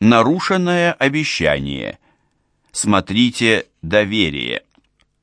Нарушенное обещание. Смотрите доверие.